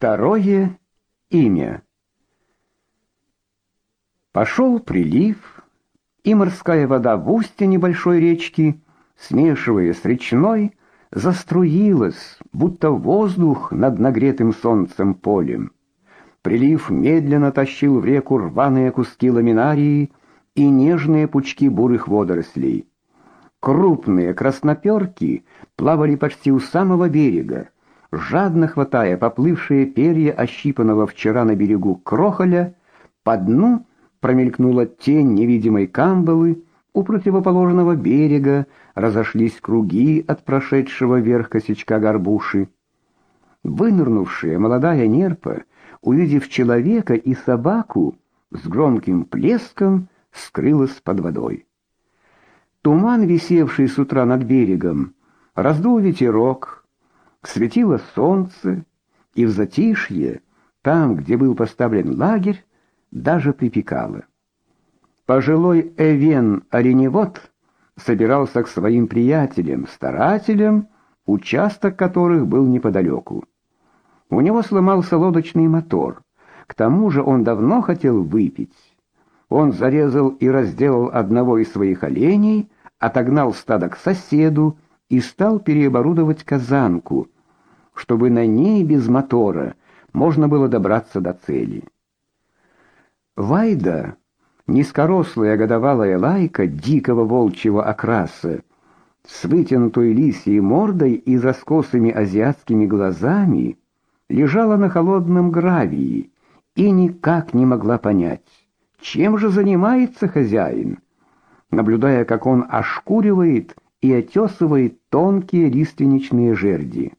Второе имя. Пошел прилив, и морская вода в устье небольшой речки, смешиваясь с речной, заструилась, будто воздух над нагретым солнцем полем. Прилив медленно тащил в реку рваные куски ламинарии и нежные пучки бурых водорослей. Крупные красноперки плавали почти у самого берега, жадно хватая поплывшие перья ощипанного вчера на берегу крохоля, по дну промелькнула тень невидимой камбалы, у противоположного берега разошлись круги от прошедшего вверх косячка горбуши. Вынырнувшая молодая нерпа, увидев человека и собаку, с громким плеском скрылась под водой. Туман, висевший с утра над берегом, раздул ветерок, Светило солнце, и в затишье, там, где был поставлен лагерь, даже припекало. Пожилой Эвен Ореневод собирался к своим приятелям, старателям, участок которых был неподалеку. У него сломался лодочный мотор. К тому же он давно хотел выпить. Он зарезал и разделал одного из своих оленей, отогнал стадо к соседу и стал переоборудовать казанку, чтобы на ней без мотора можно было добраться до цели. Вайда, низкорослая годовалая лайка дикого волчьего окраса, с вытянутой лисьей мордой и раскосыми азиатскими глазами, лежала на холодном гравии и никак не могла понять, чем же занимается хозяин, наблюдая, как он ошкуривает и отесывает тонкие лиственничные жерди.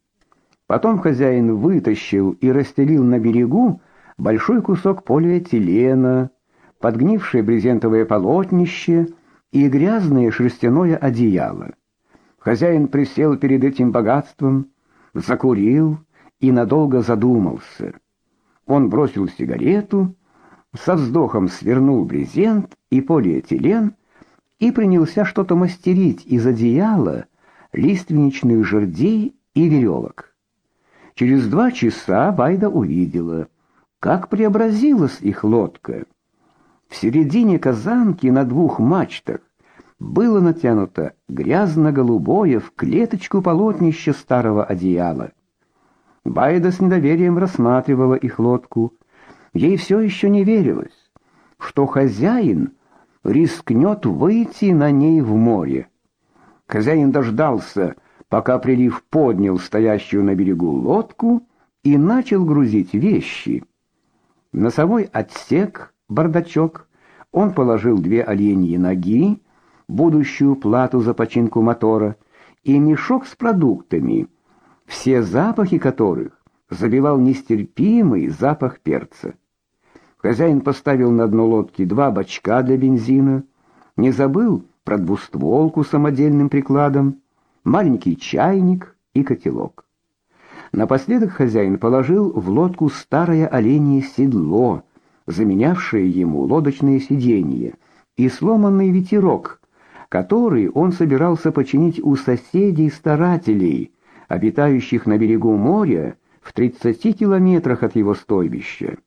Потом хозяин вытащил и расстелил на берегу большой кусок полиэтилена, подгнившее брезентовое полотнище и грязное шерстяное одеяло. Хозяин присел перед этим богатством, закурил и надолго задумался. Он бросил сигарету, со вздохом свернул брезент и полиэтилен и принялся что-то мастерить из одеяла, лиственничных жердей и веревок. Через два часа Вайда увидела, как преобразилась их лодка. В середине казанки на двух мачтах было натянуто грязно-голубое в клеточку полотнище старого одеяла. Байда с недоверием рассматривала их лодку. Ей все еще не верилось, что хозяин рискнет выйти на ней в море. Хозяин дождался, пока прилив поднял стоящую на берегу лодку и начал грузить вещи. В носовой отсек, бардачок, он положил две оленьи ноги, будущую плату за починку мотора и мешок с продуктами, все запахи которых забивал нестерпимый запах перца. Хозяин поставил на дно лодки два бачка для бензина, не забыл про двустволку с самодельным прикладом, маленький чайник и котелок. Напоследок хозяин положил в лодку старое оленье седло, заменявшее ему лодочное сиденье, и сломанный ветерок, который он собирался починить у соседей-старателей, обитающих на берегу моря в 30 километрах от его стойбища.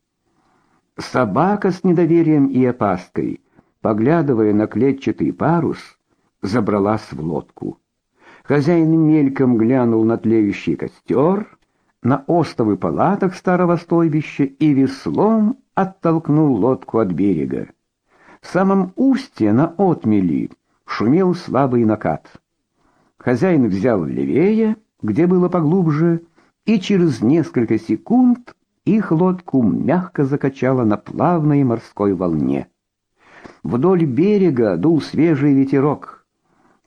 Собака с недоверием и опаской, поглядывая на клетчатый парус, забралась в лодку. Хозяин мельком глянул на тлеющий костер, на остовы палаток старого стойбища и веслом оттолкнул лодку от берега. В самом устье на отмели шумел слабый накат. Хозяин взял левее, где было поглубже, и через несколько секунд их лодку мягко закачало на плавной морской волне. Вдоль берега дул свежий ветерок.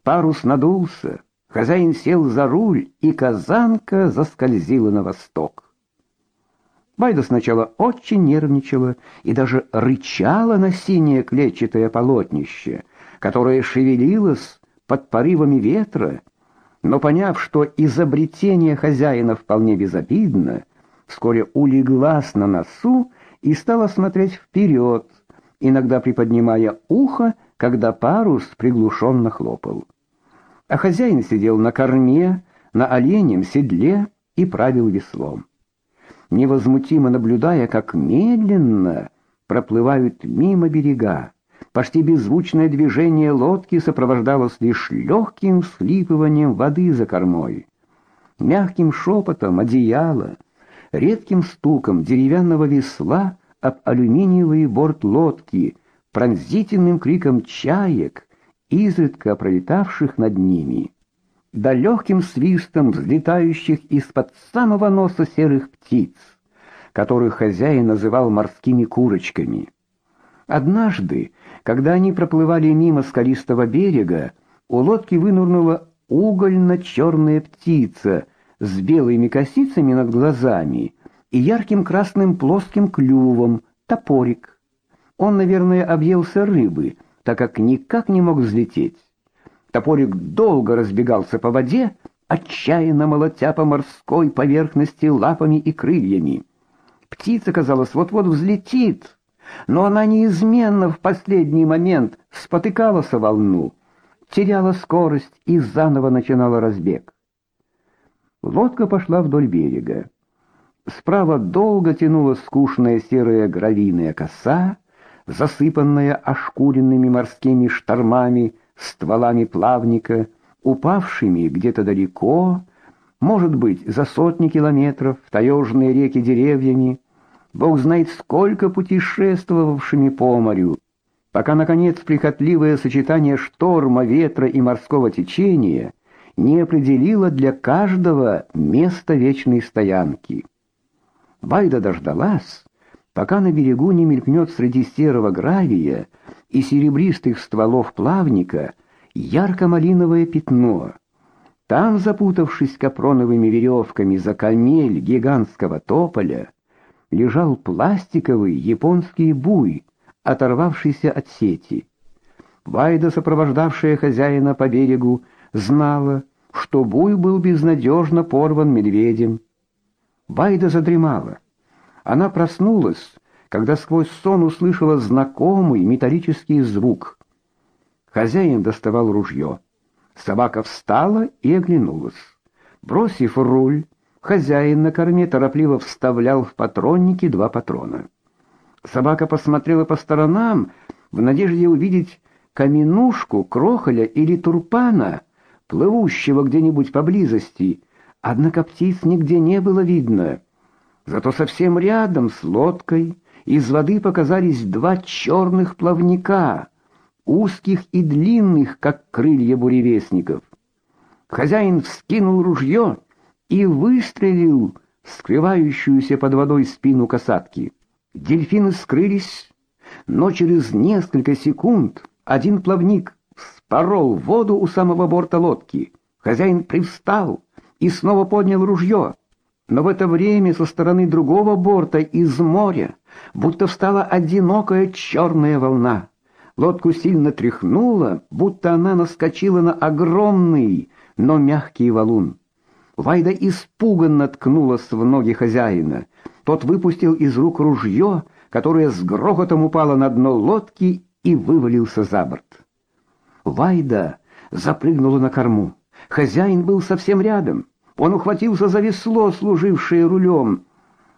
Парус надулся, хозяин сел за руль, и казанка заскользила на восток. Байда сначала очень нервничала и даже рычала на синее клетчатое полотнище, которое шевелилось под порывами ветра, но поняв, что изобретение хозяина вполне безобидно, вскоре улеглась на носу и стала смотреть вперед, иногда приподнимая ухо, когда парус приглушенно хлопал. А хозяин сидел на корме, на оленем седле и правил веслом. невозмутимо наблюдая, как медленно проплывают мимо берега. Почти беззвучное движение лодки сопровождалось лишь легким всхлипыванием воды за кормой, мягким шепотом одеяла, редким стуком деревянного весла об алюминиевый борт лодки, пронзительным криком чаек, изредка пролетавших над ними, да легким свистом взлетающих из-под самого носа серых птиц, которых хозяин называл морскими курочками. Однажды, когда они проплывали мимо скалистого берега, у лодки вынырнула угольно-черная птица с белыми косицами над глазами и ярким красным плоским клювом, топорик. Он, наверное, объелся рыбы, так как никак не мог взлететь. Топорик долго разбегался по воде, отчаянно молотя по морской поверхности лапами и крыльями. Птица, казалось, вот-вот взлетит, но она неизменно в последний момент спотыкалась о волну, теряла скорость и заново начинала разбег. Лодка пошла вдоль берега. Справа долго тянулась скучная серая гравийная коса, засыпанная ошкуренными морскими штормами, стволами плавника, упавшими где-то далеко, может быть, за сотни километров, в таежные реки деревьями, Бог знает сколько путешествовавшими по морю, пока, наконец, прихотливое сочетание шторма, ветра и морского течения не определило для каждого место вечной стоянки. Вайда дождалась, пока на берегу не мелькнет среди серого гравия и серебристых стволов плавника ярко-малиновое пятно. Там, запутавшись капроновыми веревками за камель гигантского тополя, лежал пластиковый японский буй, оторвавшийся от сети. Вайда, сопровождавшая хозяина по берегу, знала, что буй был безнадежно порван медведем. Вайда задремала. Она проснулась, когда сквозь сон услышала знакомый металлический звук. Хозяин доставал ружье. Собака встала и оглянулась. Бросив руль, хозяин на корме торопливо вставлял в патронники два патрона. Собака посмотрела по сторонам в надежде увидеть каменушку, крохоля или турпана, плывущего где-нибудь поблизости, однако птиц нигде не было видно. Зато совсем рядом с лодкой из воды показались два черных плавника — узких и длинных, как крылья буревестников. Хозяин вскинул ружье и выстрелил в скрывающуюся под водой спину касатки. Дельфины скрылись, но через несколько секунд один плавник вспорол воду у самого борта лодки. Хозяин привстал и снова поднял ружье. Но в это время со стороны другого борта из моря будто встала одинокая черная волна. Лодку сильно тряхнуло, будто она наскочила на огромный, но мягкий валун. Вайда испуганно ткнулась в ноги хозяина. Тот выпустил из рук ружье, которое с грохотом упало на дно лодки и вывалился за борт. Вайда запрыгнула на корму. Хозяин был совсем рядом. Он ухватился за весло, служившее рулем,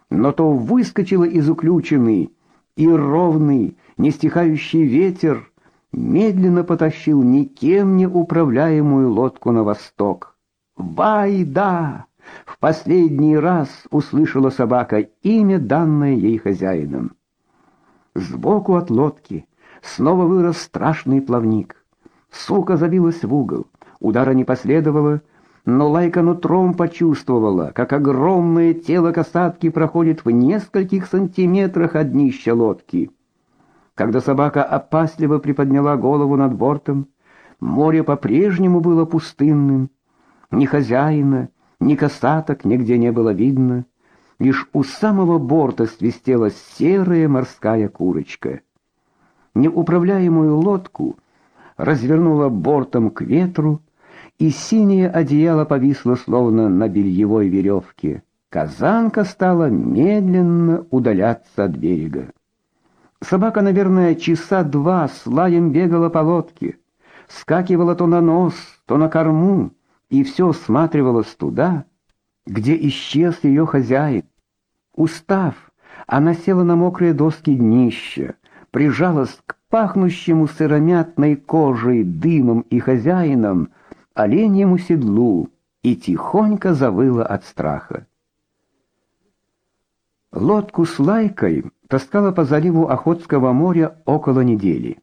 но то выскочило из уключины, и ровный, не стихающий ветер медленно потащил никем не управляемую лодку на восток. «Вайда!» — в последний раз услышала собака имя, данное ей хозяином. Сбоку от лодки снова вырос страшный плавник. Сука забилась в угол. Удара не последовало, но Лайка нутром почувствовала, как огромное тело касатки проходит в нескольких сантиметрах от днища лодки. Когда собака опасливо приподняла голову над бортом, море по-прежнему было пустынным. Ни хозяина, ни касаток нигде не было видно. Лишь у самого борта свистела серая морская курочка. Неуправляемую лодку развернула бортом к ветру, и синее одеяло повисло словно на бельевой веревке. Казанка стала медленно удаляться от берега. Собака, наверное, часа два с лаем бегала по лодке, скакивала то на нос, то на корму, и все всматривалась туда, где исчез ее хозяин. Устав, она села на мокрые доски днища, прижалась к пахнущему сыромятной кожей, дымом и хозяином, оленьему седлу и тихонько завыла от страха. Лодку с лайкой таскала по заливу Охотского моря около недели.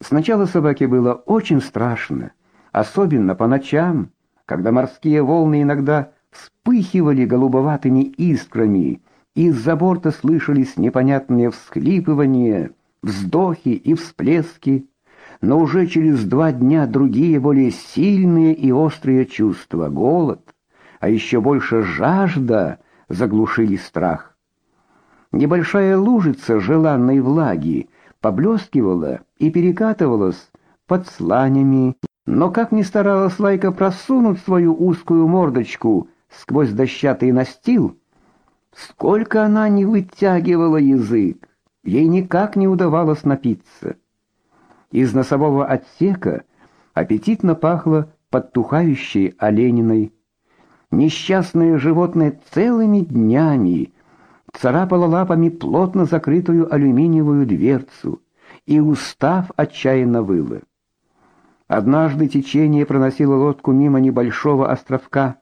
Сначала собаке было очень страшно, особенно по ночам, когда морские волны иногда вспыхивали голубоватыми искрами, и из-за борта слышались непонятные всхлипывания, вздохи и всплески, но уже через два дня другие более сильные и острые чувства, голод, а еще больше жажда заглушили страх. Небольшая лужица желанной влаги поблескивала и перекатывалась под сланями, но как ни старалась Лайка просунуть свою узкую мордочку сквозь дощатый настил, сколько она не вытягивала язык, ей никак не удавалось напиться. Из носового отсека аппетитно пахло подтухающей олениной. Несчастное животное целыми днями царапало лапами плотно закрытую алюминиевую дверцу, и устав отчаянно выло. Однажды течение проносило лодку мимо небольшого островка.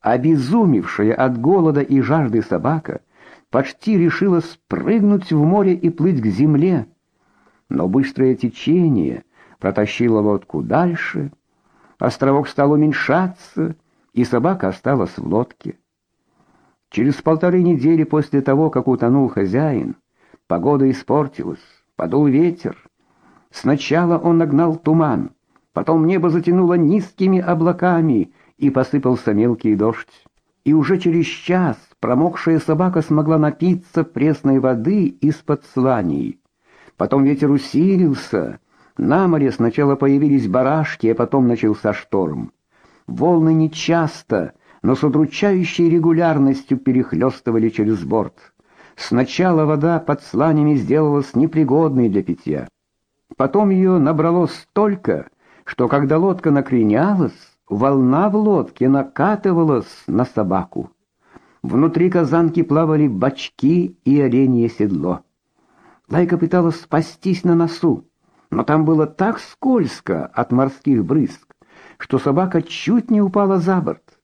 Обезумевшая от голода и жажды собака почти решила спрыгнуть в море и плыть к земле, но быстрое течение протащило лодку дальше, островок стал уменьшаться, и собака осталась в лодке. Через полторы недели после того, как утонул хозяин, погода испортилась, подул ветер. Сначала он нагнал туман, потом небо затянуло низкими облаками, и посыпался мелкий дождь. И уже через час промокшая собака смогла напиться пресной воды из-под сланий. Потом ветер усилился. На море сначала появились барашки, а потом начался шторм. Волны нечасто, но с удручающей регулярностью перехлестывали через борт. Сначала вода под сланями сделалась непригодной для питья. Потом ее набралось столько, что когда лодка накренялась, волна в лодке накатывалась на собаку. Внутри казанки плавали бочки и оленье седло. Лайка пыталась спастись на носу, но там было так скользко от морских брызг, что собака чуть не упала за борт.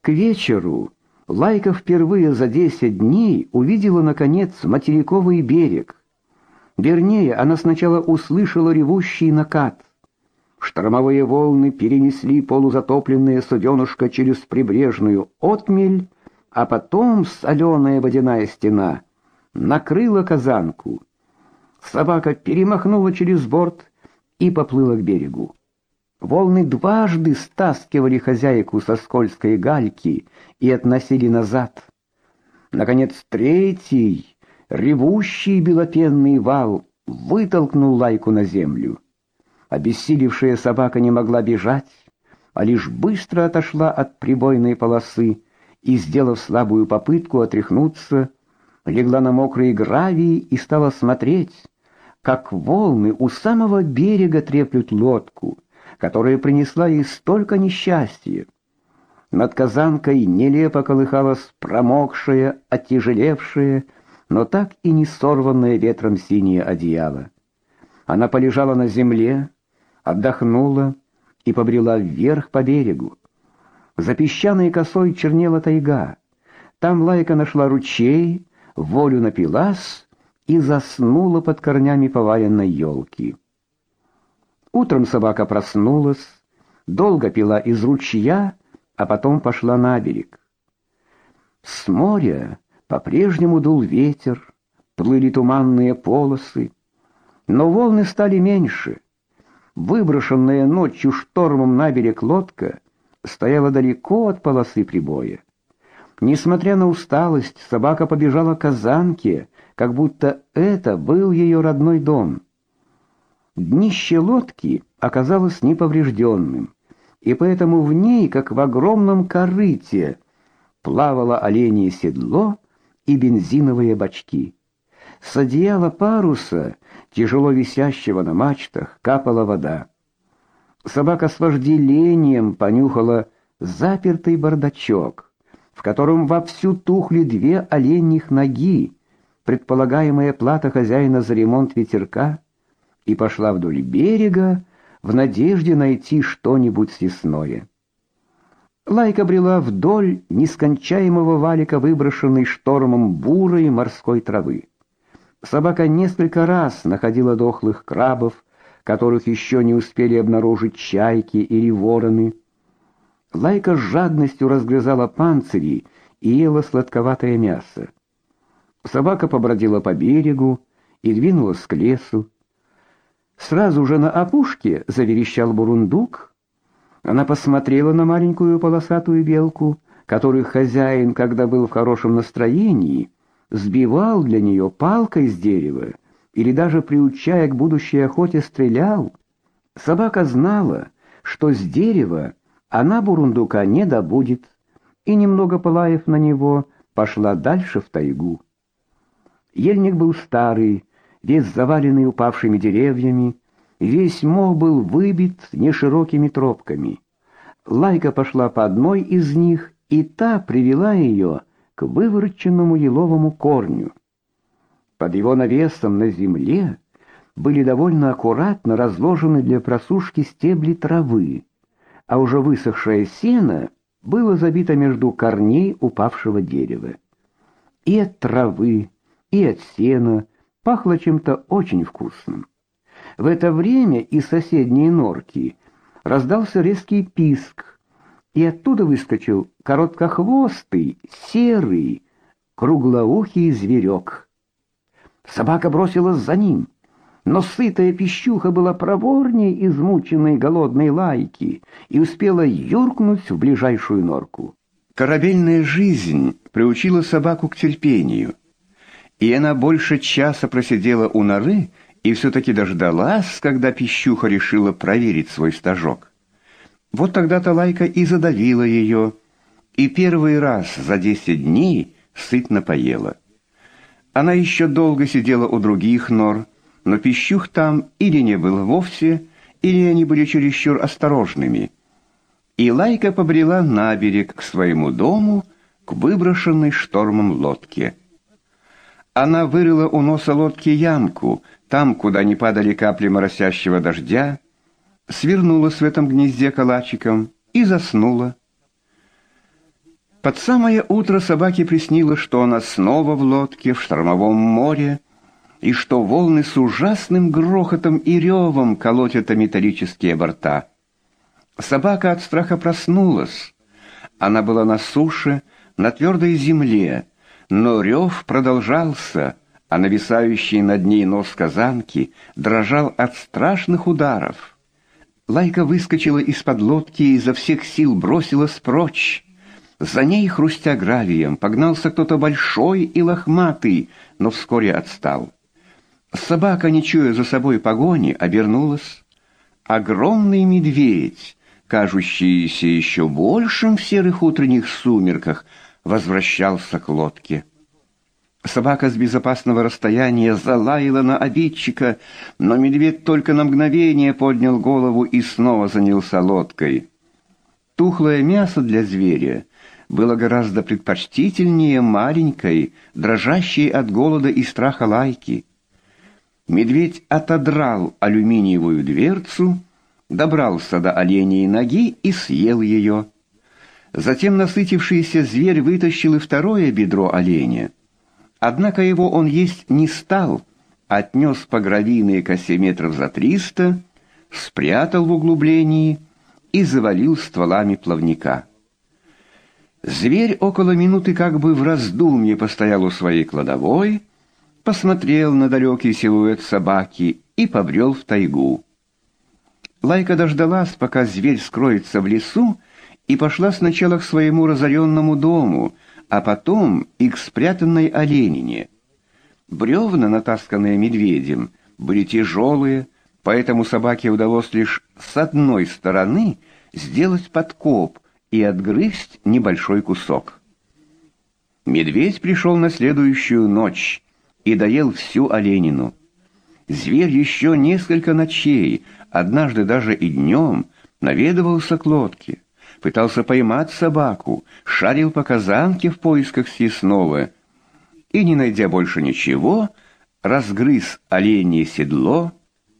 К вечеру Лайка впервые за десять дней увидела, наконец, материковый берег. Вернее, она сначала услышала ревущий накат. Штормовые волны перенесли полузатопленное суденышко через прибрежную отмель, а потом соленая водяная стена накрыла казанку. Собака перемахнула через борт и поплыла к берегу. Волны дважды стаскивали хозяйку со скользкой гальки и относили назад. Наконец третий, ревущий белопенный вал вытолкнул лайку на землю. Обессилевшая собака не могла бежать, а лишь быстро отошла от прибойной полосы и, сделав слабую попытку отряхнуться, легла на мокрые гравии и стала смотреть, как волны у самого берега треплют лодку, которая принесла ей столько несчастья. Над казанкой нелепо колыхалась промокшая, оттяжелевшая, но так и не сорванное ветром синее одеяло. Она полежала на земле, отдохнула и побрела вверх по берегу. За песчаной косой чернела тайга. Там Лайка нашла ручей, волю напилась и заснула под корнями поваленной елки. Утром собака проснулась, долго пила из ручья, а потом пошла на берег. С моря по-прежнему дул ветер, плыли туманные полосы, но волны стали меньше. Выброшенная ночью штормом на берег лодка стояла далеко от полосы прибоя. Несмотря на усталость, собака побежала к казанке, как будто это был ее родной дом. Днище лодки оказалось неповрежденным, и поэтому в ней, как в огромном корыте, плавало оленье седло и бензиновые бачки. С одеяла паруса, тяжело висящего на мачтах, капала вода. Собака с вожделением понюхала запертый бардачок, в котором вовсю тухли две оленьих ноги, предполагаемая плата хозяина за ремонт ветерка, и пошла вдоль берега в надежде найти что-нибудь съестное. Лайка брела вдоль нескончаемого валика, выброшенной штормом бурой морской травы. Собака несколько раз находила дохлых крабов, которых еще не успели обнаружить чайки или вороны, Лайка с жадностью разгрызала панцири и ела сладковатое мясо. Собака побродила по берегу и двинулась к лесу. Сразу же на опушке заверещал бурундук. Она посмотрела на маленькую полосатую белку, которую хозяин, когда был в хорошем настроении, сбивал для нее палкой с дерева или даже приучая к будущей охоте стрелял. Собака знала, что с дерева она бурундука не добудет, и, немного полаев на него, пошла дальше в тайгу. Ельник был старый, весь заваленный упавшими деревьями, весь мох был выбит неширокими тропками. Лайка пошла по одной из них, и та привела ее к вывороченному еловому корню. Под его навесом на земле были довольно аккуратно разложены для просушки стебли травы, а уже высохшее сено было забито между корней упавшего дерева. И от травы, и от сена пахло чем-то очень вкусным. В это время из соседней норки раздался резкий писк, и оттуда выскочил короткохвостый, серый, круглоухий зверек. Собака бросилась за ним — но сытая пищуха была проворнее измученной голодной лайки и успела юркнуть в ближайшую норку. Корабельная жизнь приучила собаку к терпению, и она больше часа просидела у норы и все-таки дождалась, когда пищуха решила проверить свой стажок. Вот тогда-то лайка и задавила ее, и первый раз за десять дней сытно поела. Она еще долго сидела у других нор, но пищух там или не было вовсе, или они были чересчур осторожными. И Лайка побрела на берег к своему дому, к выброшенной штормом лодке. Она вырыла у носа лодки ямку, там, куда не падали капли моросящего дождя, свернулась в этом гнезде калачиком и заснула. Под самое утро собаке приснилось, что она снова в лодке в штормовом море, и что волны с ужасным грохотом и ревом колотят о металлические борта. Собака от страха проснулась. Она была на суше, на твердой земле, но рев продолжался, а нависающий над ней нос казанки дрожал от страшных ударов. Лайка выскочила из-под лодки и изо всех сил бросилась прочь. За ней, хрустя гравием, погнался кто-то большой и лохматый, но вскоре отстал. Собака, не чуя за собой погони, обернулась. Огромный медведь, кажущийся еще большим в серых утренних сумерках, возвращался к лодке. Собака с безопасного расстояния залаяла на обидчика, но медведь только на мгновение поднял голову и снова занялся лодкой. Тухлое мясо для зверя было гораздо предпочтительнее маленькой, дрожащей от голода и страха лайки. Медведь отодрал алюминиевую дверцу, добрался до оленей ноги и съел ее. Затем насытившийся зверь вытащил и второе бедро оленя. Однако его он есть не стал, отнес по гравийной косе метров за триста, спрятал в углублении и завалил стволами плавника. Зверь около минуты как бы в раздумье постоял у своей кладовой, посмотрел на далекий силуэт собаки и побрел в тайгу. Лайка дождалась, пока зверь скроется в лесу, и пошла сначала к своему разоренному дому, а потом и к спрятанной оленине. Бревна, натасканные медведем, были тяжелые, поэтому собаке удалось лишь с одной стороны сделать подкоп и отгрызть небольшой кусок. Медведь пришел на следующую ночь, и доел всю оленину. Зверь еще несколько ночей, однажды даже и днем, наведывался к лодке, пытался поймать собаку, шарил по казанке в поисках съестного и, не найдя больше ничего, разгрыз оленье седло,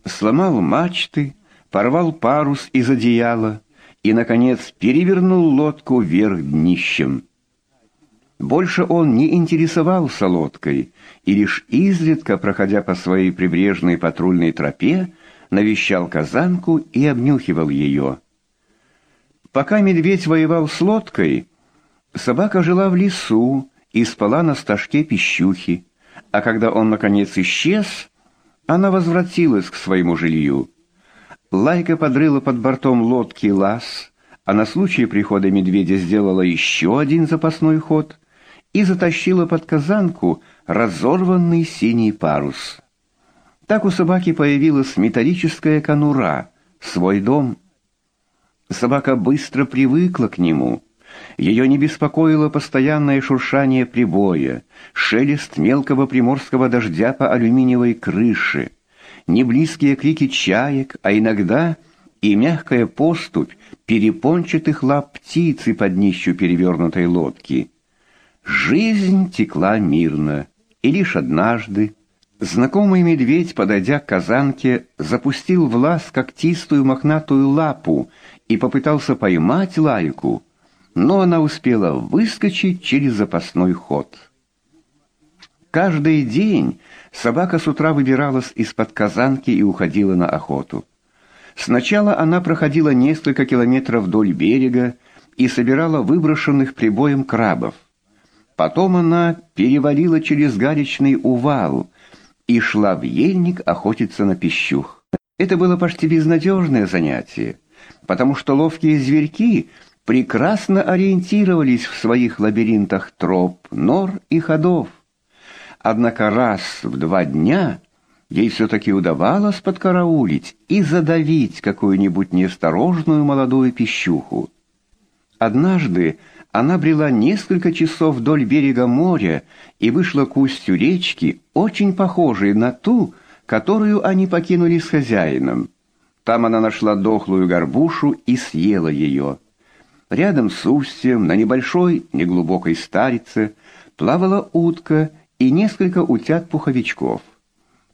сломал мачты, порвал парус из одеяла и, наконец, перевернул лодку вверх днищем. Больше он не интересовался лодкой, и лишь изредка, проходя по своей прибрежной патрульной тропе, навещал казанку и обнюхивал ее. Пока медведь воевал с лодкой, собака жила в лесу и спала на стажке пищухи, а когда он, наконец, исчез, она возвратилась к своему жилью. Лайка подрыла под бортом лодки лаз, а на случай прихода медведя сделала еще один запасной ход и затащила под казанку разорванный синий парус. Так у собаки появилась металлическая конура, свой дом. Собака быстро привыкла к нему. Ее не беспокоило постоянное шуршание прибоя, шелест мелкого приморского дождя по алюминиевой крыше — не близкие крики чаек, а иногда и мягкая поступь перепончатых лап птицы под днищу перевернутой лодки. Жизнь текла мирно, и лишь однажды знакомый медведь, подойдя к казанке, запустил в лаз когтистую мохнатую лапу и попытался поймать лайку, но она успела выскочить через запасной ход. Каждый день собака с утра выбиралась из-под казанки и уходила на охоту. Сначала она проходила несколько километров вдоль берега и собирала выброшенных прибоем крабов. Потом она перевалила через галечный увал и шла в ельник охотиться на пищух. Это было почти безнадежное занятие, потому что ловкие зверьки прекрасно ориентировались в своих лабиринтах троп, нор и ходов. Однако раз в два дня ей все-таки удавалось подкараулить и задавить какую-нибудь неосторожную молодую пищуху. Однажды она брела несколько часов вдоль берега моря и вышла к устью речки, очень похожей на ту, которую они покинули с хозяином. Там она нашла дохлую горбушу и съела ее. Рядом с устьем, на небольшой, неглубокой старице, плавала утка и несколько утят-пуховичков.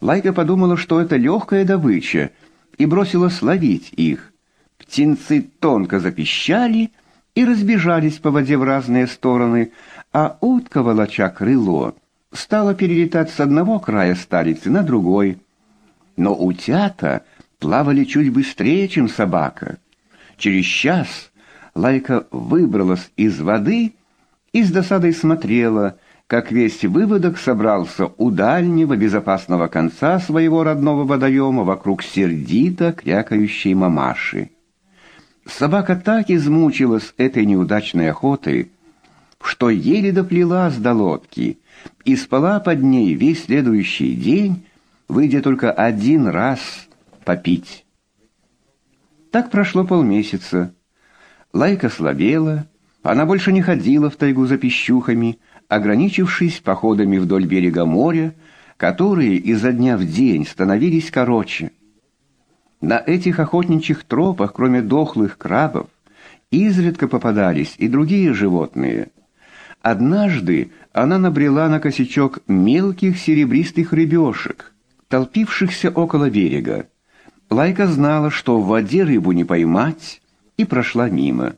Лайка подумала, что это легкая добыча, и бросилась ловить их. Птенцы тонко запищали и разбежались по воде в разные стороны, а утка, волоча крыло, стала перелетать с одного края старицы на другой. Но утята плавали чуть быстрее, чем собака. Через час Лайка выбралась из воды и с досадой смотрела, как весь выводок собрался у дальнего безопасного конца своего родного водоема вокруг сердито крякающей мамаши. Собака так измучилась этой неудачной охотой, что еле доплелась до лодки и спала под ней весь следующий день, выйдя только один раз попить. Так прошло полмесяца. Лайка слабела, она больше не ходила в тайгу за пищухами, ограничившись походами вдоль берега моря, которые изо дня в день становились короче. На этих охотничьих тропах, кроме дохлых крабов, изредка попадались и другие животные. Однажды она набрела на косячок мелких серебристых рыбешек, толпившихся около берега. Лайка знала, что в воде рыбу не поймать, и прошла мимо.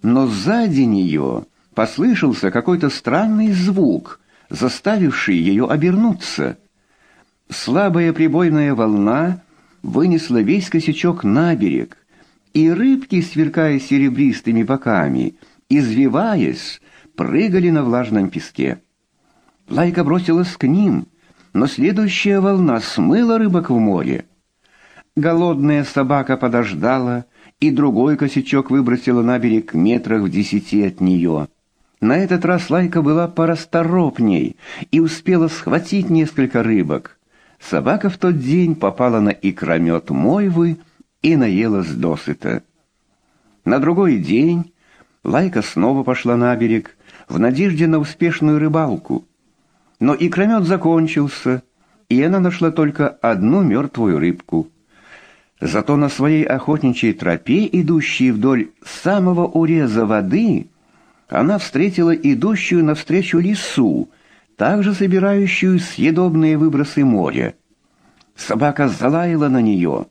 Но сзади нее послышался какой-то странный звук, заставивший ее обернуться. Слабая прибойная волна вынесла весь косячок на берег, и рыбки, сверкая серебристыми боками, извиваясь, прыгали на влажном песке. Лайка бросилась к ним, но следующая волна смыла рыбок в море. Голодная собака подождала, и другой косячок выбросила на берег метрах в десяти от нее. На этот раз Лайка была порасторопней и успела схватить несколько рыбок. Собака в тот день попала на икромет мойвы и наелась досыта. На другой день Лайка снова пошла на берег в надежде на успешную рыбалку. Но икромет закончился, и она нашла только одну мертвую рыбку. Зато на своей охотничьей тропе, идущей вдоль самого уреза воды, она встретила идущую навстречу лису, также собирающую съедобные выбросы моря. Собака залаяла на нее,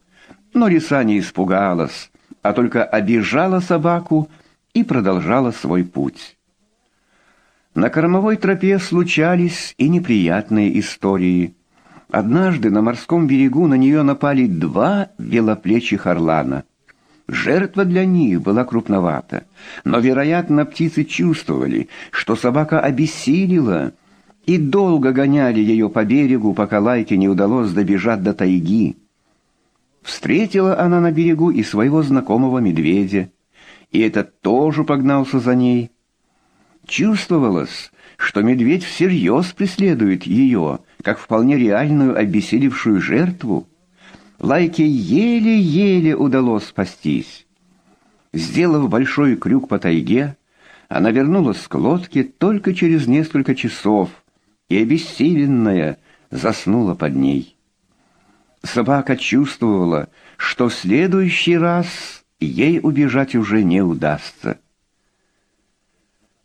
но лиса не испугалась, а только обижала собаку и продолжала свой путь. На кормовой тропе случались и неприятные истории. Однажды на морском берегу на нее напали два белоплечих орлана. Жертва для них была крупновата, но, вероятно, птицы чувствовали, что собака обессилила, и долго гоняли ее по берегу, пока Лайке не удалось добежать до тайги. Встретила она на берегу и своего знакомого медведя, и этот тоже погнался за ней. Чувствовалось, что медведь всерьез преследует ее, как вполне реальную обессилевшую жертву. Лайке еле-еле удалось спастись. Сделав большой крюк по тайге, она вернулась к лодке только через несколько часов и, обессиленная, заснула под ней. Собака чувствовала, что в следующий раз ей убежать уже не удастся.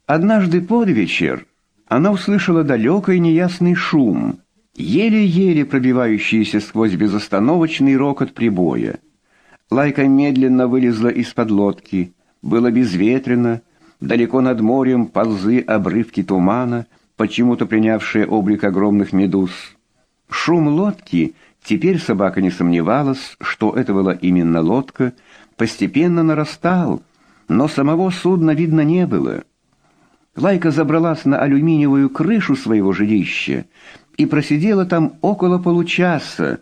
Однажды под вечер она услышала далекий неясный шум, еле-еле пробивающийся сквозь безостановочный рокот прибоя. Лайка медленно вылезла из-под лодки. Было безветренно, далеко над морем ползы обрывки тумана, почему-то принявшие облик огромных медуз. Шум лодки, теперь собака не сомневалась, что это была именно лодка, постепенно нарастал, но самого судна видно не было. Лайка забралась на алюминиевую крышу своего жилища и просидела там около получаса,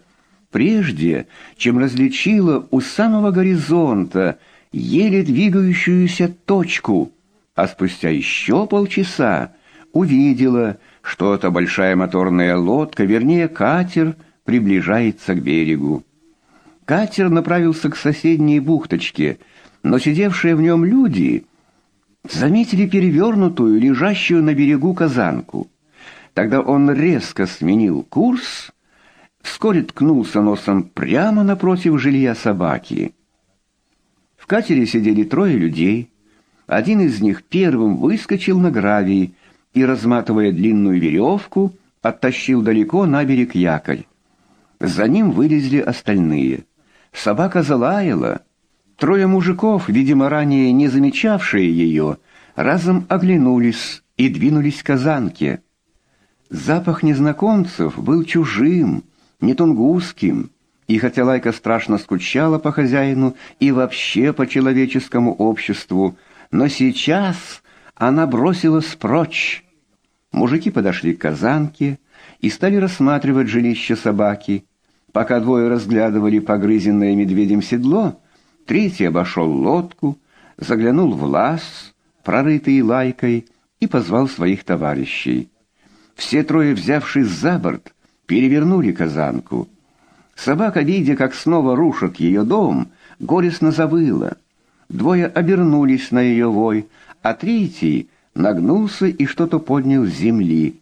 прежде чем различила у самого горизонта еле двигающуюся точку, а спустя еще полчаса увидела, что эта большая моторная лодка, вернее катер, приближается к берегу. Катер направился к соседней бухточке, но сидевшие в нем люди — заметили перевернутую, лежащую на берегу казанку. Тогда он резко сменил курс, вскоре ткнулся носом прямо напротив жилья собаки. В катере сидели трое людей. Один из них первым выскочил на гравий и, разматывая длинную веревку, оттащил далеко на берег якорь. За ним вылезли остальные. Собака залаяла, Трое мужиков, видимо, ранее не замечавшие ее, разом оглянулись и двинулись к казанке. Запах незнакомцев был чужим, не тунгусским, и хотя Лайка страшно скучала по хозяину и вообще по человеческому обществу, но сейчас она бросилась прочь. Мужики подошли к казанке и стали рассматривать жилище собаки. Пока двое разглядывали погрызенное медведем седло, Третий обошел лодку, заглянул в лаз, прорытый лайкой, и позвал своих товарищей. Все трое, взявшись за борт, перевернули казанку. Собака, видя, как снова рушат ее дом, горестно завыла. Двое обернулись на ее вой, а третий нагнулся и что-то поднял с земли.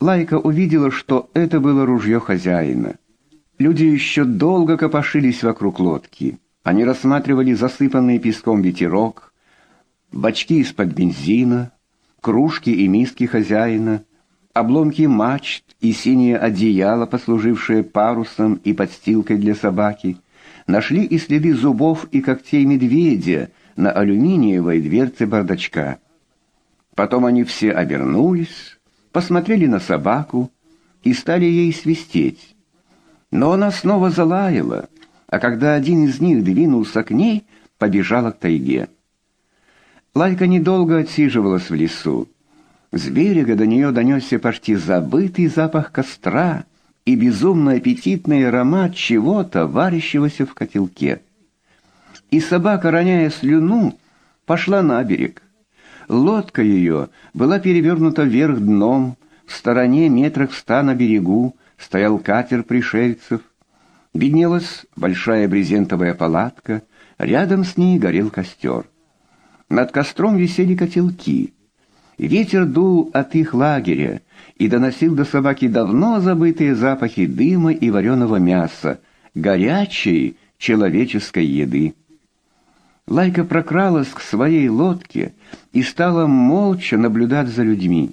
Лайка увидела, что это было ружье хозяина. Люди еще долго копошились вокруг лодки. Они рассматривали засыпанный песком ветерок, бачки из-под бензина, кружки и миски хозяина, обломки мачт и синее одеяло, послужившее парусом и подстилкой для собаки, нашли и следы зубов и когтей медведя на алюминиевой дверце бардачка. Потом они все обернулись, посмотрели на собаку и стали ей свистеть. Но она снова залаяла — а когда один из них двинулся к ней, побежала к тайге. Лайка недолго отсиживалась в лесу. С берега до нее донесся почти забытый запах костра и безумно аппетитный аромат чего-то, варящегося в котелке. И собака, роняя слюну, пошла на берег. Лодка ее была перевернута вверх дном, в стороне метрах ста на берегу стоял катер пришельцев, Виднелась большая брезентовая палатка, рядом с ней горел костер. Над костром висели котелки. Ветер дул от их лагеря и доносил до собаки давно забытые запахи дыма и вареного мяса, горячей, человеческой еды. Лайка прокралась к своей лодке и стала молча наблюдать за людьми.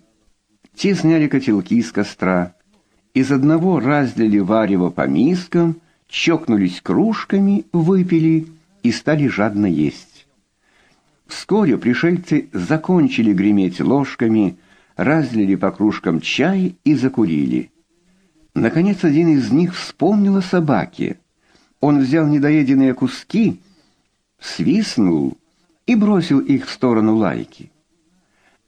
Те сняли котелки с костра, из одного разлили варево по мискам, чокнулись кружками, выпили и стали жадно есть. Вскоре пришельцы закончили греметь ложками, разлили по кружкам чай и закурили. Наконец один из них вспомнил о собаке. Он взял недоеденные куски, свистнул и бросил их в сторону лайки.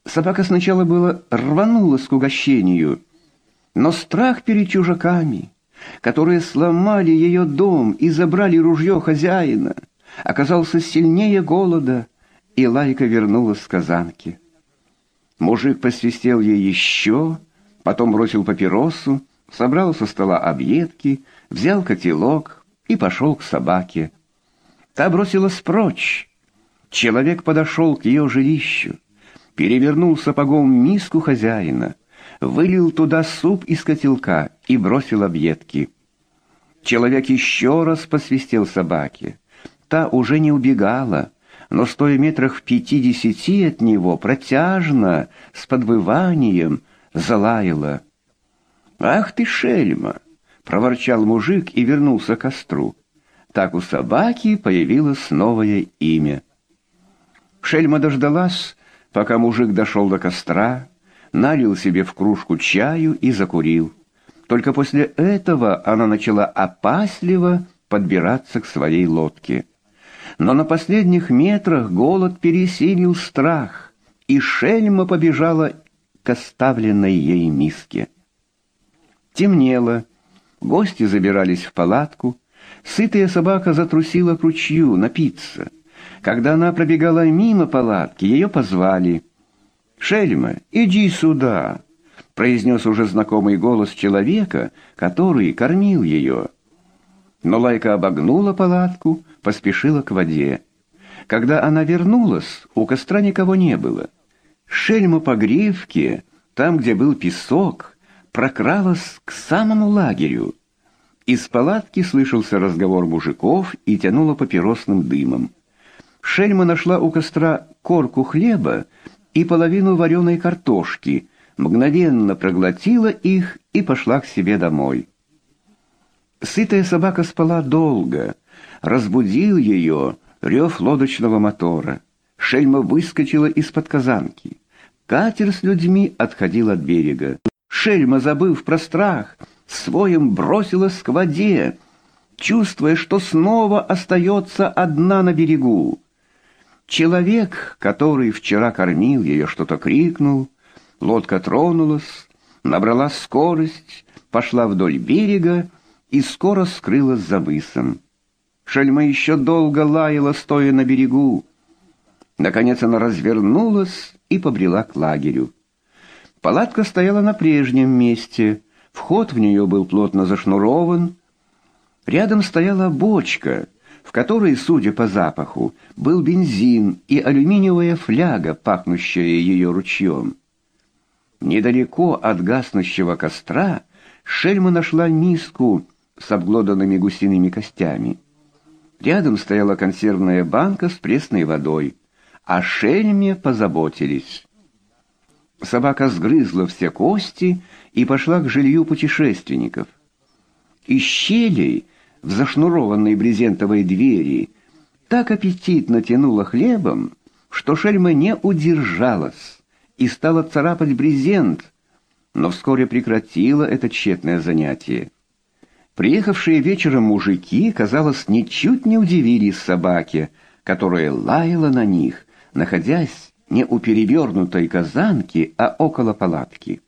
Собака сначала было рванулась к угощению, но страх перед чужаками, которые сломали ее дом и забрали ружье хозяина, оказался сильнее голода, и Лайка вернулась к казанке. Мужик посвистел ей еще, потом бросил папиросу, собрал со стола объедки, взял котелок и пошел к собаке. Та бросилась прочь. Человек подошел к ее жилищу, перевернул сапогом миску хозяина, вылил туда суп из котелка и бросил объедки. Человек еще раз посвистел собаке. Та уже не убегала, но стоя метрах в пятидесяти от него, протяжно, с подвыванием, залаяла. «Ах ты, шельма!» — проворчал мужик и вернулся к костру. Так у собаки появилось новое имя. Шельма дождалась, пока мужик дошел до костра, налил себе в кружку чаю и закурил. Только после этого она начала опасливо подбираться к своей лодке. Но на последних метрах голод пересилил страх, и шельма побежала к оставленной ей миске. Темнело, гости забирались в палатку, сытая собака затрусила к ручью напиться. Когда она пробегала мимо палатки, ее позвали. «Шельма, иди сюда!» — произнес уже знакомый голос человека, который кормил ее. Но Лайка обогнула палатку, поспешила к воде. Когда она вернулась, у костра никого не было. Шельма по гривке, там, где был песок, прокралась к самому лагерю. Из палатки слышался разговор мужиков и тянуло папиросным дымом. Шельма нашла у костра корку хлеба и половину вареной картошки, мгновенно проглотила их и пошла к себе домой. Сытая собака спала долго. Разбудил ее рев лодочного мотора. Шельма выскочила из-под казанки. Катер с людьми отходил от берега. Шельма, забыв про страх, своим бросилась к воде, чувствуя, что снова остается одна на берегу. Человек, который вчера кормил ее, что-то крикнул, лодка тронулась, набрала скорость, пошла вдоль берега и скоро скрылась за мысом. Шельма еще долго лаяла, стоя на берегу. Наконец она развернулась и побрела к лагерю. Палатка стояла на прежнем месте, вход в нее был плотно зашнурован. Рядом стояла бочка, в которой, судя по запаху, был бензин и алюминиевая фляга, пахнущая ее ручьем. Недалеко от гаснущего костра Шельма нашла миску с обглоданными гусиными костями. Рядом стояла консервная банка с пресной водой. О Шельме позаботились. Собака сгрызла все кости и пошла к жилью путешественников. Из щелей в зашнурованной брезентовой двери так аппетитно тянуло хлебом, что Шельма не удержалась и стала царапать брезент, но вскоре прекратила это тщетное занятие. Приехавшие вечером мужики, казалось, ничуть не удивились собаке, которая лаяла на них, находясь не у перевернутой казанки, а около палатки.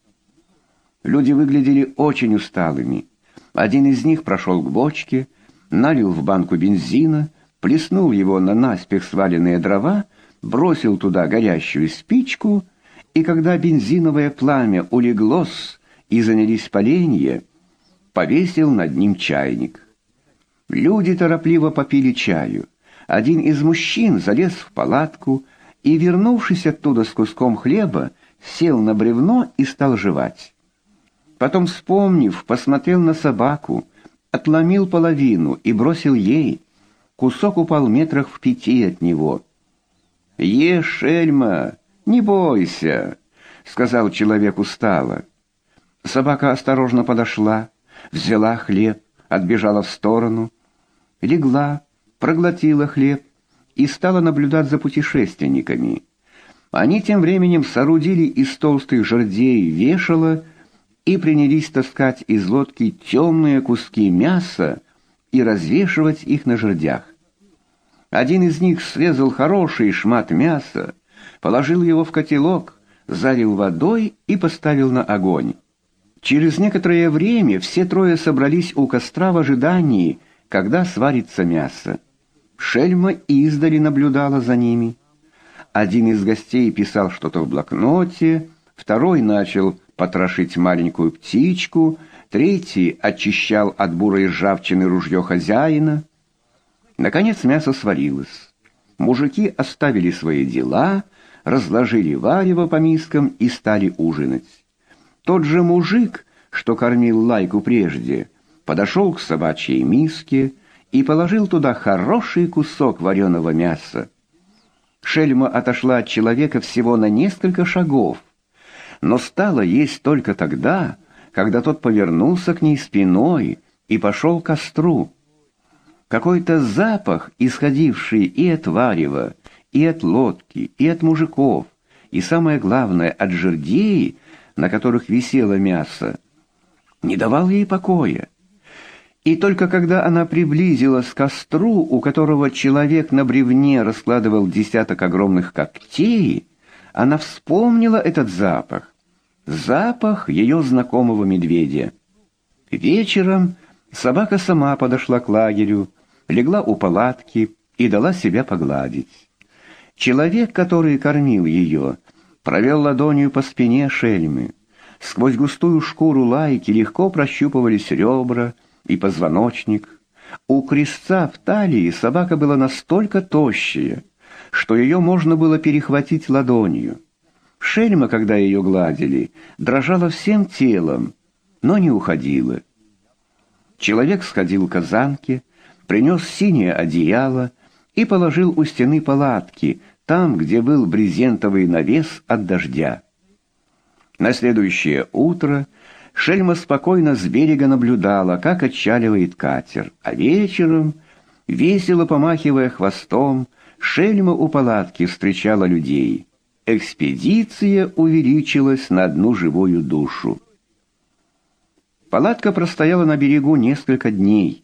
Люди выглядели очень усталыми. Один из них прошел к бочке, налил в банку бензина, плеснул его на наспех сваленные дрова, бросил туда горящую спичку, и когда бензиновое пламя улеглось и занялись поленья, повесил над ним чайник. Люди торопливо попили чаю. Один из мужчин залез в палатку и, вернувшись оттуда с куском хлеба, сел на бревно и стал жевать. Потом, вспомнив, посмотрел на собаку, отломил половину и бросил ей. кусок упал метрах в пяти от него. «Ешь, шельма, не бойся», — сказал человек устало. Собака осторожно подошла, взяла хлеб, отбежала в сторону, легла, проглотила хлеб и стала наблюдать за путешественниками. Они тем временем соорудили из толстых жердей вешало и принялись таскать из лодки темные куски мяса и развешивать их на жердях. Один из них срезал хороший шмат мяса, положил его в котелок, залил водой и поставил на огонь. Через некоторое время все трое собрались у костра в ожидании, когда сварится мясо. Шельма издали наблюдала за ними. Один из гостей писал что-то в блокноте, второй начал потрошить маленькую птичку, третий очищал от бурой ржавчины ружье хозяина. Наконец мясо сварилось. Мужики оставили свои дела, разложили варево по мискам и стали ужинать. Тот же мужик, что кормил лайку прежде, подошел к собачьей миске и положил туда хороший кусок вареного мяса. Шельма отошла от человека всего на несколько шагов, но стала есть только тогда, когда тот повернулся к ней спиной и пошел к костру. Какой-то запах, исходивший и от варева, и от лодки, и от мужиков, и самое главное, от жердей, на которых висело мясо, не давал ей покоя. И только когда она приблизилась к костру, у которого человек на бревне раскладывал десяток огромных когтей, она вспомнила этот запах. Запах ее знакомого медведя. Вечером собака сама подошла к лагерю, легла у палатки и дала себя погладить. Человек, который кормил ее, провел ладонью по спине шельмы. Сквозь густую шкуру лайки легко прощупывались ребра и позвоночник. У крестца в талии собака была настолько тощая, что ее можно было перехватить ладонью. Шельма, когда ее гладили, дрожала всем телом, но не уходила. Человек сходил к казанке, принес синее одеяло и положил у стены палатки, там, где был брезентовый навес от дождя. На следующее утро Шельма спокойно с берега наблюдала, как отчаливает катер, а вечером, весело помахивая хвостом, Шельма у палатки встречала людей. Экспедиция увеличилась на одну живую душу. Палатка простояла на берегу несколько дней.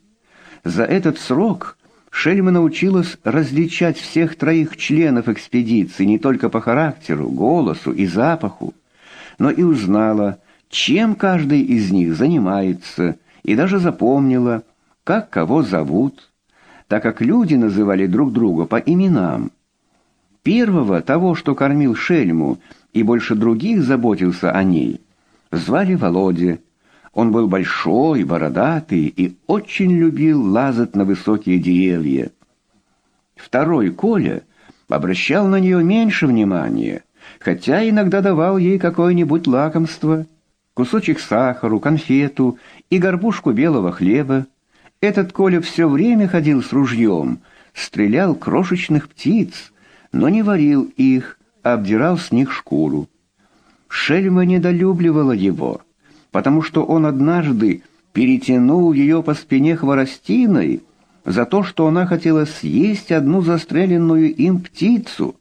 За этот срок Шельма научилась различать всех троих членов экспедиции не только по характеру, голосу и запаху, но и узнала, чем каждый из них занимается, и даже запомнила, как кого зовут, так как люди называли друг друга по именам. Первого, того, что кормил Шельму, и больше других заботился о ней, звали Володя, он был большой, бородатый и очень любил лазать на высокие деревья. Второй, Коля, обращал на нее меньше внимания, хотя иногда давал ей какое-нибудь лакомство, кусочек сахару, конфету и горбушку белого хлеба. Этот Коля все время ходил с ружьем, стрелял крошечных птиц, но не варил их, а обдирал с них шкуру. Шельма недолюбливала его — потому что он однажды перетянул ее по спине хворостиной за то, что она хотела съесть одну застреленную им птицу.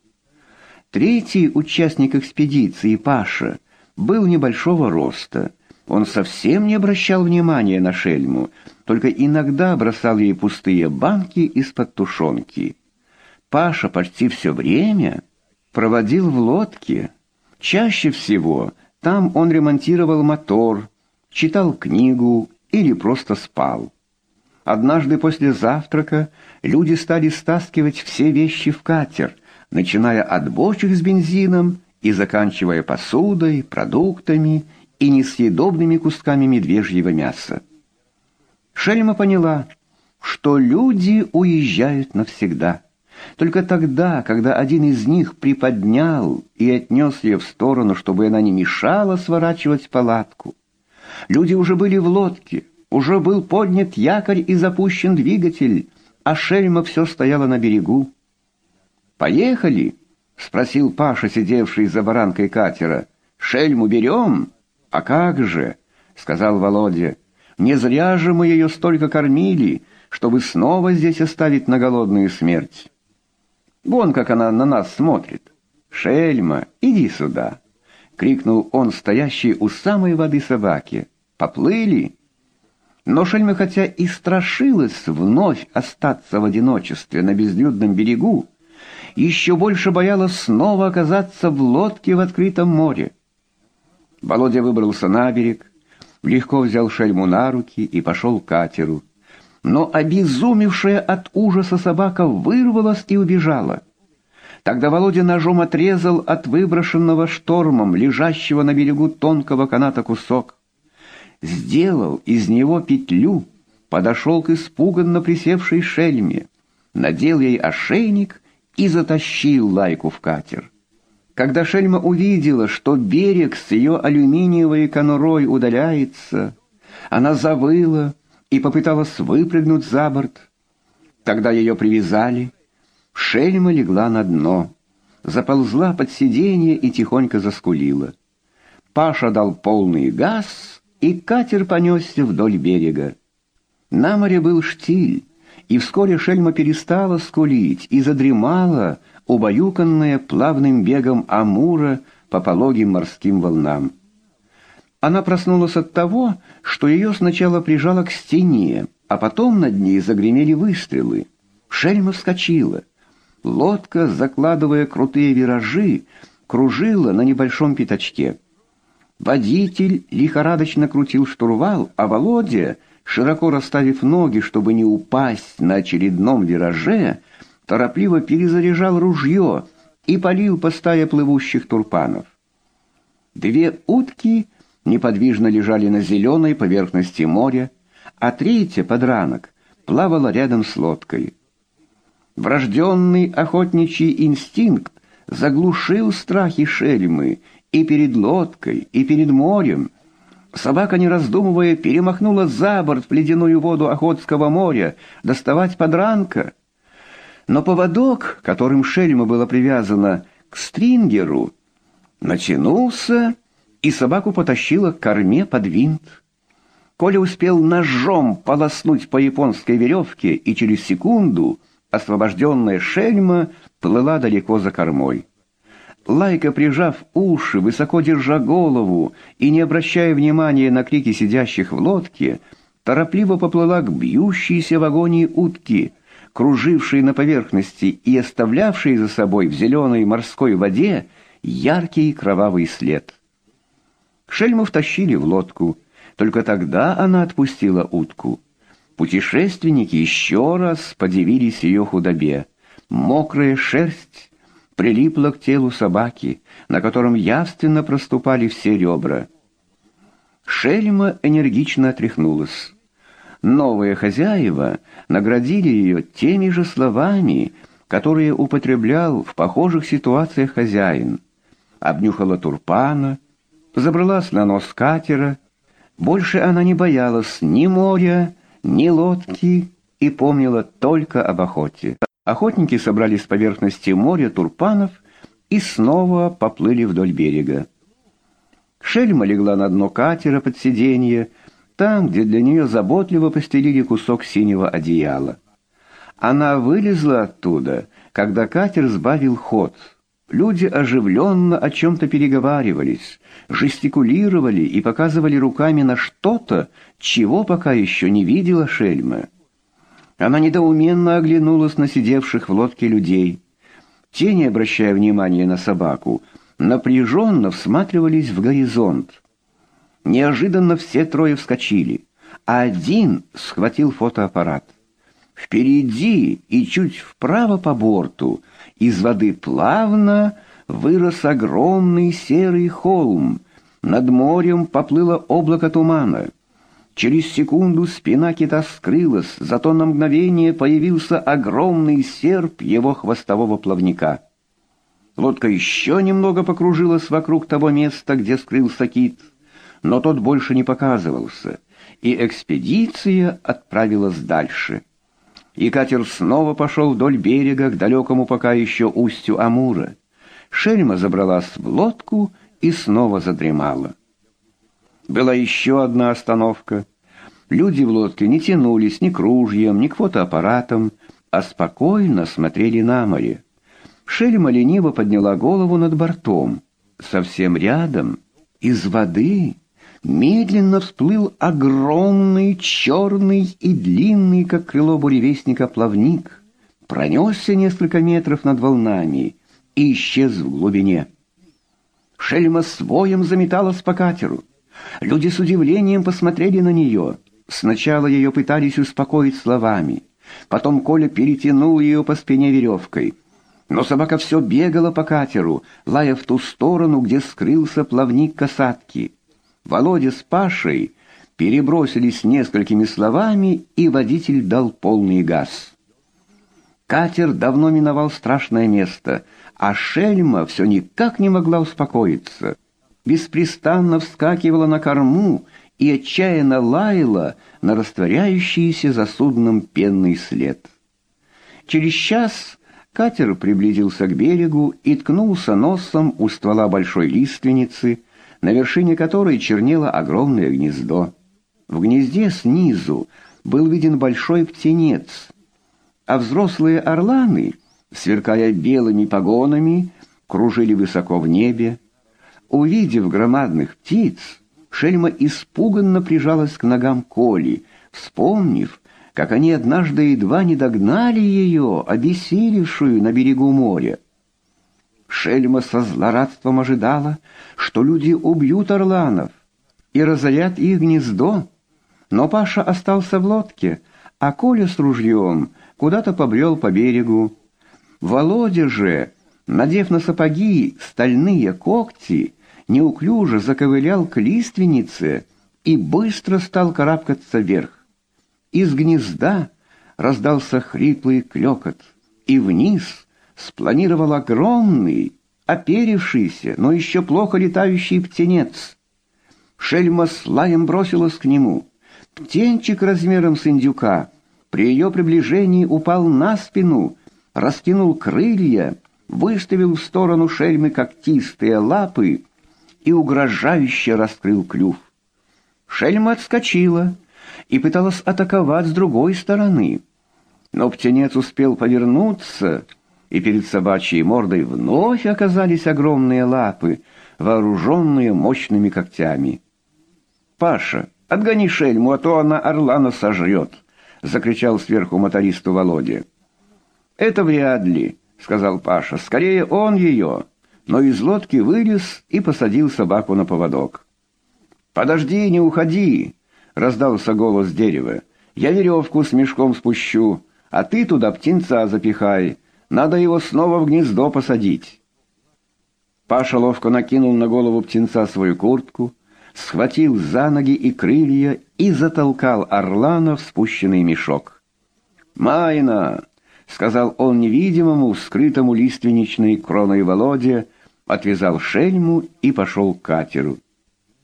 Третий участник экспедиции, Паша, был небольшого роста. Он совсем не обращал внимания на шельму, только иногда бросал ей пустые банки из-под тушенки. Паша почти все время проводил в лодке. Чаще всего там он ремонтировал мотор, читал книгу или просто спал. Однажды после завтрака люди стали стаскивать все вещи в катер, начиная от бочек с бензином и заканчивая посудой, продуктами и несъедобными кусками медвежьего мяса. Шельма поняла, что люди уезжают навсегда. Только тогда, когда один из них приподнял и отнес ее в сторону, чтобы она не мешала сворачивать палатку. Люди уже были в лодке, уже был поднят якорь и запущен двигатель, а шельма все стояла на берегу. «Поехали?» — спросил Паша, сидевший за баранкой катера. «Шельму берем?» «А как же?» — сказал Володя. «Не зря же мы ее столько кормили, чтобы снова здесь оставить на голодную смерть. Вон как она на нас смотрит. Шельма, иди сюда!» — крикнул он стоящий у самой воды собаке. «Поплыли!» Но Шельма хотя и страшилась вновь остаться в одиночестве на безлюдном берегу, еще больше боялась снова оказаться в лодке в открытом море. Володя выбрался на берег, легко взял шельму на руки и пошел к катеру. Но обезумевшая от ужаса собака вырвалась и убежала. Тогда Володя ножом отрезал от выброшенного штормом лежащего на берегу тонкого каната кусок. Сделал из него петлю, подошел к испуганно присевшей шельме, надел ей ошейник и затащил лайку в катер. Когда шельма увидела, что берег с ее алюминиевой конурой удаляется, она завыла и попыталась выпрыгнуть за борт. Тогда ее привязали. Шельма легла на дно, заползла под сиденье и тихонько заскулила. Паша дал полный газ, и катер понесся вдоль берега. На море был штиль, и вскоре шельма перестала скулить и задремала, убаюканная плавным бегом Амура по пологим морским волнам. Она проснулась от того, что ее сначала прижало к стене, а потом над ней загремели выстрелы. Шельма вскочила. Лодка, закладывая крутые виражи, кружила на небольшом пятачке. Водитель лихорадочно крутил штурвал, а Володя широко расставив ноги, чтобы не упасть на очередном вираже, торопливо перезаряжал ружье и полил по стае плывущих турпанов. Две утки неподвижно лежали на зеленой поверхности моря, а третья, подранок, плавала рядом с лодкой. Врожденный охотничий инстинкт заглушил страхи шельмы и перед лодкой, и перед морем, Собака, не раздумывая, перемахнула за борт в ледяную воду Охотского моря, доставать подранка. Но поводок, которым шельма была привязана к стрингеру, натянулся, и собаку потащило к корме под винт. Коля успел ножом полоснуть по японской веревке, и через секунду освобожденная шельма плыла далеко за кормой. Лайка, прижав уши, высоко держа голову и не обращая внимания на крики сидящих в лодке, торопливо поплыла к бьющейся в агонии утки, кружившей на поверхности и оставлявшей за собой в зеленой морской воде яркий кровавый след. Шельму втащили в лодку, только тогда она отпустила утку. Путешественники еще раз подивились ее худобе. Мокрая шерсть прилипла к телу собаки, на котором явственно проступали все ребра. Шельма энергично отряхнулась. Новые хозяева наградили ее теми же словами, которые употреблял в похожих ситуациях хозяин. Обнюхала турпана, забралась на нос катера. Больше она не боялась ни моря, ни лодки и помнила только об охоте. Охотники собрали с поверхности моря турпанов и снова поплыли вдоль берега. Шельма легла на дно катера под сиденье, там, где для нее заботливо постелили кусок синего одеяла. Она вылезла оттуда, когда катер сбавил ход. Люди оживленно о чем-то переговаривались, жестикулировали и показывали руками на что-то, чего пока еще не видела Шельма. Она недоуменно оглянулась на сидевших в лодке людей. Те, не обращая внимания на собаку, напряженно всматривались в горизонт. Неожиданно все трое вскочили, а один схватил фотоаппарат. Впереди и чуть вправо по борту из воды плавно вырос огромный серый холм. Над морем поплыло облако тумана. Через секунду спина кита скрылась, зато на мгновение появился огромный серп его хвостового плавника. Лодка еще немного покружилась вокруг того места, где скрылся кит, но тот больше не показывался, и экспедиция отправилась дальше. И катер снова пошел вдоль берега к далекому пока еще устью Амура. Шельма забралась в лодку и снова задремала. Была еще одна остановка. Люди в лодке не тянулись ни к ружьям, ни к фотоаппаратам, а спокойно смотрели на море. Шельма лениво подняла голову над бортом. Совсем рядом, из воды, медленно всплыл огромный, черный и длинный, как крыло буревестника, плавник. Пронесся несколько метров над волнами и исчез в глубине. Шельма своем заметалась по катеру. Люди с удивлением посмотрели на нее. Сначала ее пытались успокоить словами. Потом Коля перетянул ее по спине веревкой. Но собака все бегала по катеру, лая в ту сторону, где скрылся плавник касатки. Володя с Пашей перебросились несколькими словами, и водитель дал полный газ. Катер давно миновал страшное место, а Шельма все никак не могла успокоиться. Беспрестанно вскакивала на корму и отчаянно лаяла на растворяющийся за судном пенный след. Через час катер приблизился к берегу и ткнулся носом у ствола большой лиственницы, на вершине которой чернело огромное гнездо. В гнезде снизу был виден большой птенец, а взрослые орланы, сверкая белыми погонами, кружили высоко в небе. Увидев громадных птиц, Шельма испуганно прижалась к ногам Коли, вспомнив, как они однажды едва не догнали ее, обессилевшую на берегу моря. Шельма со злорадством ожидала, что люди убьют орланов и разорят их гнездо, но Паша остался в лодке, а Коля с ружьем куда-то побрел по берегу. Володя же, надев на сапоги стальные когти, неуклюже заковылял к лиственнице и быстро стал карабкаться вверх. Из гнезда раздался хриплый клёкот, и вниз спланировал огромный, оперившийся, но еще плохо летающий птенец. Шельма с лаем бросилась к нему. Птенчик размером с индюка при ее приближении упал на спину, раскинул крылья, выставил в сторону шельмы когтистые лапы и угрожающе раскрыл клюв. Шельма отскочила и пыталась атаковать с другой стороны. Но птенец успел повернуться, и перед собачьей мордой вновь оказались огромные лапы, вооруженные мощными когтями. «Паша, отгони шельму, а то она орлана сожрет!» — закричал сверху мотористу Володя. «Это вряд ли», — сказал Паша. «Скорее он ее» но из лодки вылез и посадил собаку на поводок. «Подожди, не уходи!» — раздался голос дерева. «Я веревку с мешком спущу, а ты туда птенца запихай. Надо его снова в гнездо посадить». Паша ловко накинул на голову птенца свою куртку, схватил за ноги и крылья и затолкал орлана в спущенный мешок. «Майна!» — сказал он невидимому, скрытому лиственничной кроной Володе, отвязал шельму и пошел к катеру.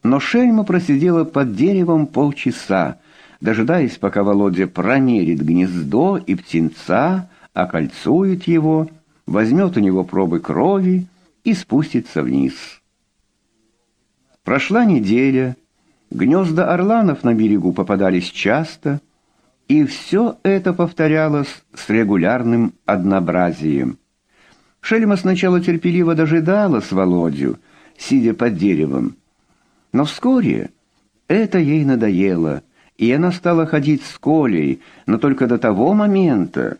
Но шельма просидела под деревом полчаса, дожидаясь, пока Володя промерит гнездо и птенца, окольцует его, возьмет у него пробы крови и спустится вниз. Прошла неделя, гнезда орланов на берегу попадались часто, и все это повторялось с регулярным однообразием. Шельма сначала терпеливо дожидалась Володю, сидя под деревом. Но вскоре это ей надоело, и она стала ходить с Колей, но только до того момента,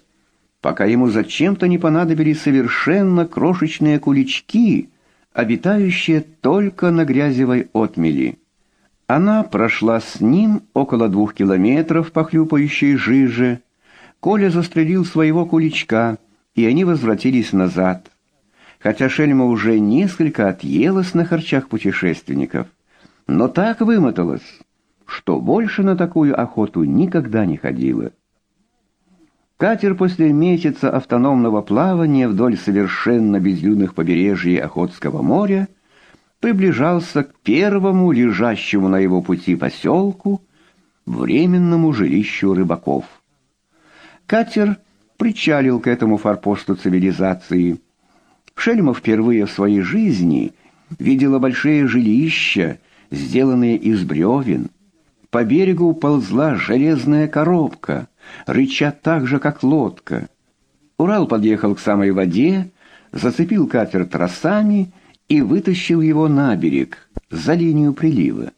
пока ему зачем-то не понадобились совершенно крошечные кулички, обитающие только на грязевой отмели. Она прошла с ним около двух километров по хлюпающей жиже. Коля застрелил своего куличка — и они возвратились назад. Хотя Шельма уже несколько отъелась на харчах путешественников, но так вымоталась, что больше на такую охоту никогда не ходила. Катер после месяца автономного плавания вдоль совершенно безлюдных побережий Охотского моря приближался к первому лежащему на его пути поселку, временному жилищу рыбаков. Катер причалил к этому форпосту цивилизации. Шельма впервые в своей жизни видела большие жилища, сделанные из бревен. По берегу ползла железная коробка, рыча так же, как лодка. Урал подъехал к самой воде, зацепил катер тросами и вытащил его на берег, за линию прилива.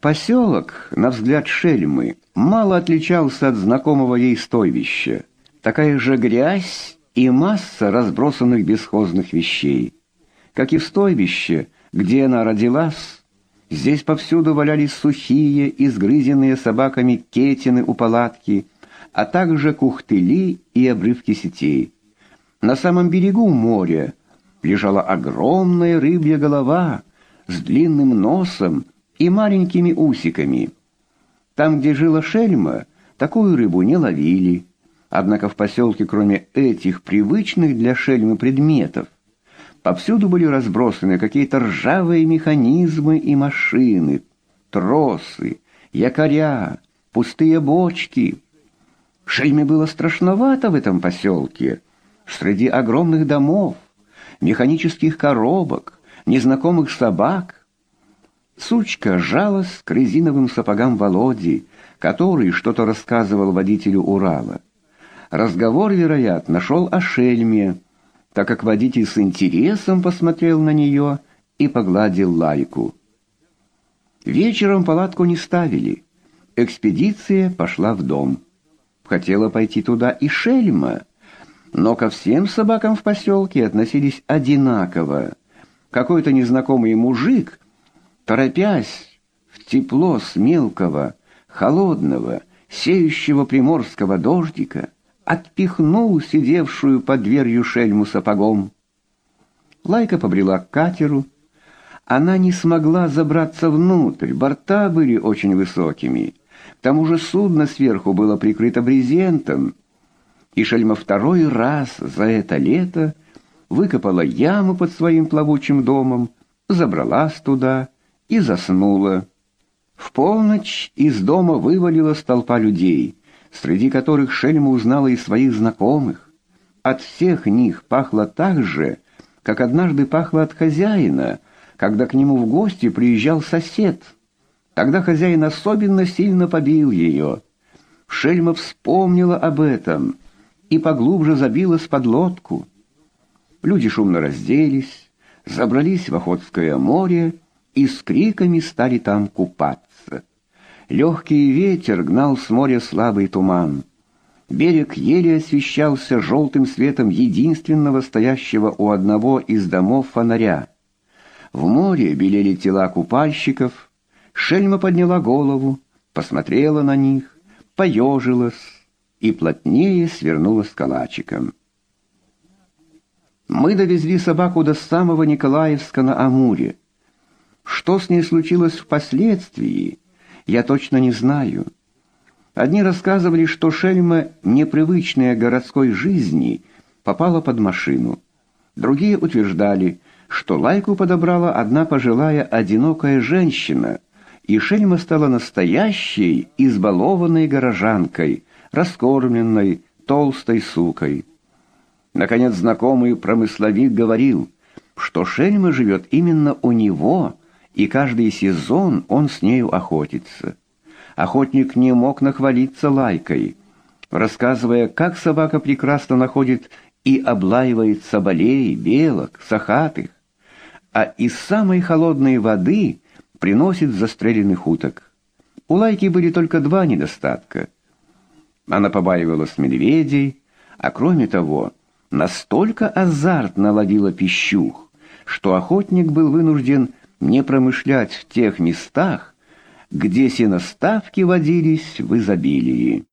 Поселок, на взгляд Шельмы, мало отличался от знакомого ей стойбища. Такая же грязь и масса разбросанных бесхозных вещей. Как и в стойбище, где она родилась, здесь повсюду валялись сухие, изгрызенные собаками кетины у палатки, а также кухтыли и обрывки сетей. На самом берегу моря лежала огромная рыбья голова с длинным носом и маленькими усиками. Там, где жила шельма, такую рыбу не ловили. Однако в поселке, кроме этих привычных для шельмы предметов, повсюду были разбросаны какие-то ржавые механизмы и машины, тросы, якоря, пустые бочки. Шельме было страшновато в этом поселке, среди огромных домов, механических коробок, незнакомых собак. Сучка жалась к резиновым сапогам Володи, который что-то рассказывал водителю Урала. Разговор, вероятно, шел о шельме, так как водитель с интересом посмотрел на нее и погладил лайку. Вечером палатку не ставили. Экспедиция пошла в дом. Хотела пойти туда и шельма, но ко всем собакам в поселке относились одинаково. Какой-то незнакомый мужик, торопясь в тепло с мелкого, холодного, сеющего приморского дождика, отпихнул сидевшую под дверью шельму сапогом. Лайка побрела к катеру. Она не смогла забраться внутрь, борта были очень высокими. Тому же судно сверху было прикрыто брезентом, и шельма второй раз за это лето выкопала яму под своим плавучим домом, забралась туда и заснула. В полночь из дома вывалилась толпа людей — среди которых Шельма узнала и своих знакомых. От всех них пахло так же, как однажды пахло от хозяина, когда к нему в гости приезжал сосед. Тогда хозяин особенно сильно побил ее. Шельма вспомнила об этом и поглубже забилась под лодку. Люди шумно разделись, забрались в Охотское море и с криками стали там купаться. Легкий ветер гнал с моря слабый туман. Берег еле освещался желтым светом единственного стоящего у одного из домов фонаря. В море белели тела купальщиков. Шельма подняла голову, посмотрела на них, поежилась и плотнее свернулась калачиком. Мы довезли собаку до самого Николаевска на Амуре. Что с ней случилось впоследствии, я точно не знаю. Одни рассказывали, что Шельма, непривычная городской жизни, попала под машину. Другие утверждали, что лайку подобрала одна пожилая одинокая женщина, и Шельма стала настоящей, избалованной горожанкой, раскормленной, толстой сукой. Наконец знакомый промысловик говорил, что Шельма живет именно у него, и каждый сезон он с нею охотится. Охотник не мог нахвалиться лайкой, рассказывая, как собака прекрасно находит и облаивает соболей, белок, сахатых, а из самой холодной воды приносит застреленных уток. У лайки были только два недостатка. Она побаивалась медведей, а кроме того, настолько азартно ловила пищух, что охотник был вынужден не промышлять в тех местах, где сеноставки водились в изобилии.